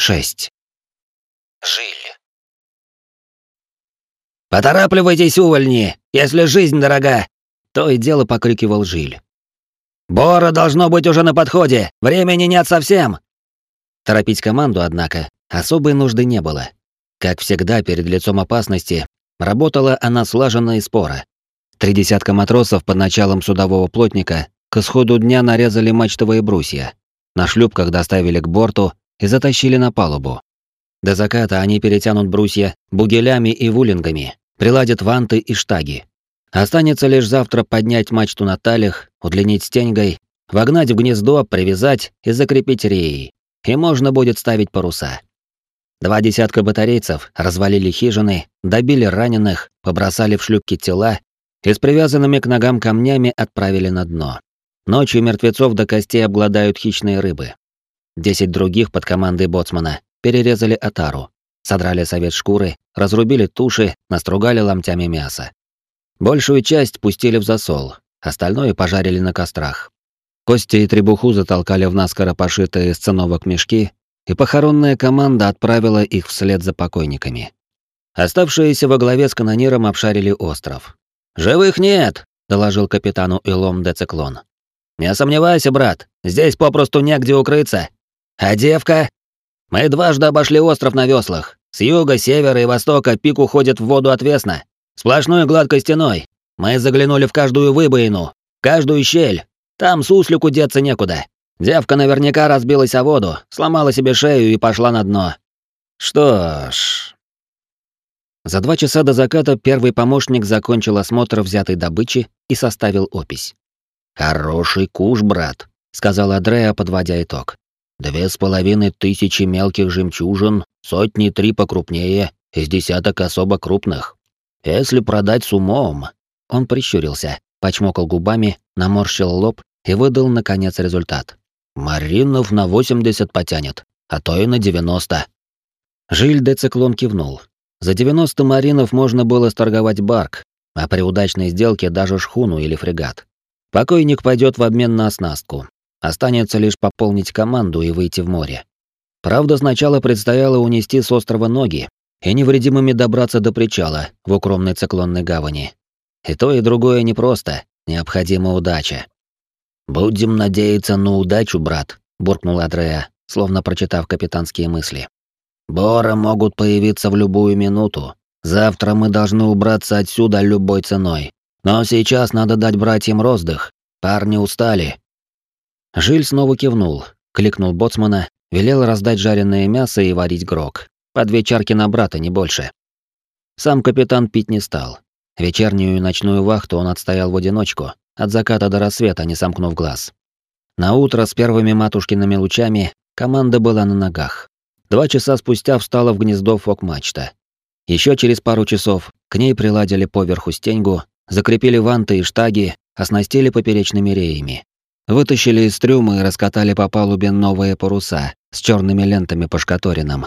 6. Жиль. «Поторапливайтесь, увольни, если жизнь дорога!» То и дело покрикивал Жиль. «Бора должно быть уже на подходе! Времени нет совсем!» Торопить команду, однако, особой нужды не было. Как всегда, перед лицом опасности, работала она слаженно и споро. Три десятка матросов под началом судового плотника к исходу дня нарезали мачтовые брусья. На шлюпках доставили к борту и затащили на палубу. До заката они перетянут брусья бугелями и вулингами, приладят ванты и штаги. Останется лишь завтра поднять мачту на талях, удлинить стеньгой, вогнать в гнездо, привязать и закрепить реей. И можно будет ставить паруса. Два десятка батарейцев развалили хижины, добили раненых, побросали в шлюпки тела и с привязанными к ногам камнями отправили на дно. Ночью мертвецов до костей обгладают хищные рыбы. Десять других под командой боцмана перерезали отару, содрали совет шкуры, разрубили туши, настругали ломтями мяса. Большую часть пустили в засол, остальное пожарили на кострах. Кости и требуху затолкали в наскоро пошитые из циновок мешки, и похоронная команда отправила их вслед за покойниками. Оставшиеся во главе с канониром обшарили остров. «Живых нет!» — доложил капитану Илом де Циклон. «Не сомневайся, брат, здесь попросту негде укрыться. А девка? Мы дважды обошли остров на веслах. С юга, севера и востока пик уходит в воду отвесно. Сплошной гладкой стеной. Мы заглянули в каждую выбоину, каждую щель. Там суслику деться некуда. Девка наверняка разбилась о воду, сломала себе шею и пошла на дно. Что ж... За два часа до заката первый помощник закончил осмотр взятой добычи и составил опись. «Хороший куш, брат», — сказал Адреа, подводя итог. Две с половиной тысячи мелких жемчужин, сотни три покрупнее, из десяток особо крупных. Если продать с умом... Он прищурился, почмокал губами, наморщил лоб и выдал, наконец, результат. Маринов на 80 потянет, а то и на 90. Жиль де Циклон кивнул. За 90 маринов можно было сторговать барк, а при удачной сделке даже шхуну или фрегат. Покойник пойдет в обмен на оснастку, Останется лишь пополнить команду и выйти в море. Правда, сначала предстояло унести с острова ноги и невредимыми добраться до причала в укромной циклонной гавани. И то, и другое непросто, необходима удача. «Будем надеяться на удачу, брат», — буркнул Адреа, словно прочитав капитанские мысли. «Бора могут появиться в любую минуту. Завтра мы должны убраться отсюда любой ценой. Но сейчас надо дать братьям роздых. Парни устали, Жиль снова кивнул, кликнул боцмана, велел раздать жареное мясо и варить грог. По две чарки на брата, не больше. Сам капитан пить не стал. Вечернюю и ночную вахту он отстоял в одиночку, от заката до рассвета, не сомкнув глаз. На утро с первыми матушкиными лучами команда была на ногах. Два часа спустя встала в гнездо фок-мачта. Еще через пару часов к ней приладили поверху стеньгу, закрепили ванты и штаги, оснастили поперечными реями. Вытащили из трюма и раскатали по палубе новые паруса с черными лентами по шкаторинам.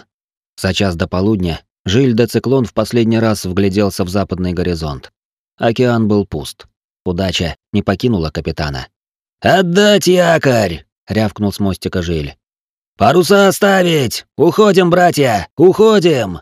За час до полудня Жиль де Циклон в последний раз вгляделся в западный горизонт. Океан был пуст. Удача не покинула капитана. «Отдать якорь!» — рявкнул с мостика Жиль. «Паруса оставить! Уходим, братья! Уходим!»